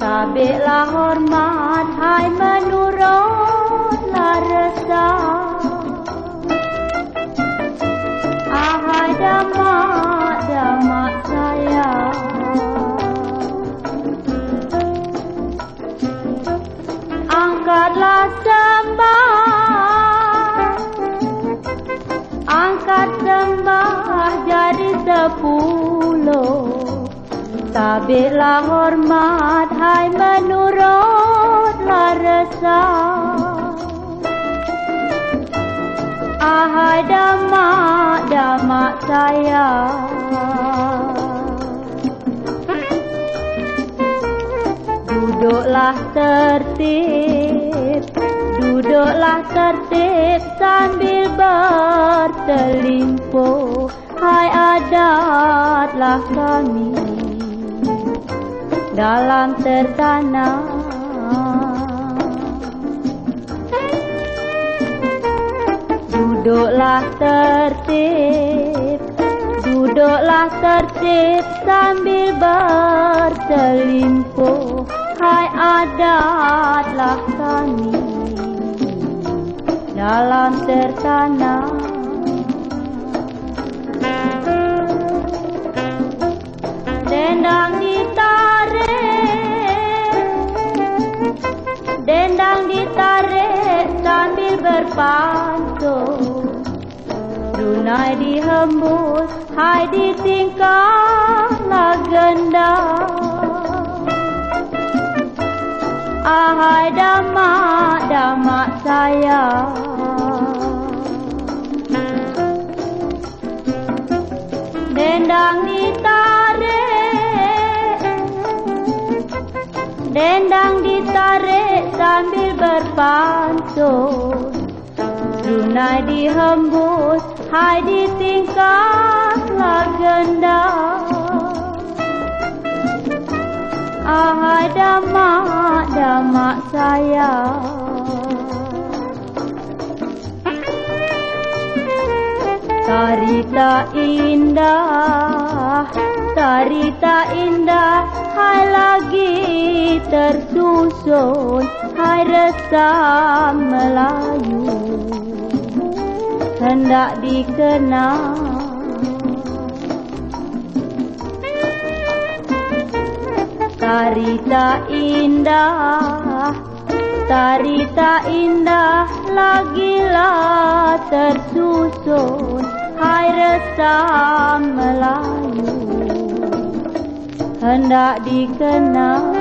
Tabirlah hormat hai menurutlah resah Ahai damak damak saya Angkatlah sembah. Angkat sembah jadi sepuluh Tabirlah hormat hai menurutlah resah Ahai damak damak saya. Duduklah tertib Duduklah tertib sambil bertelimpuh. Hai adatlah kami dalam tertanam. Duduklah tertib Duduklah tertib sambil berselimpuh Hai adatlah kami Dalam tertanam. Dendang ditarik sambil berpantun Dunai dihembus, hai ditingkahlah genda Ahai damak, damak saya. Dendang ditarik Dendang ditarik sambil berpantun. Dunai dihembus, hai ditingkahlah genda Ahai damak, damak saya. Tarita indah, tarita indah Hai lagi tersusun Hai resah Melayu. Hendak dikenal. Tarita indah Tarita indah Lagilah tersusun Hai resah Melayu hendak dikenal